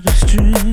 the stream.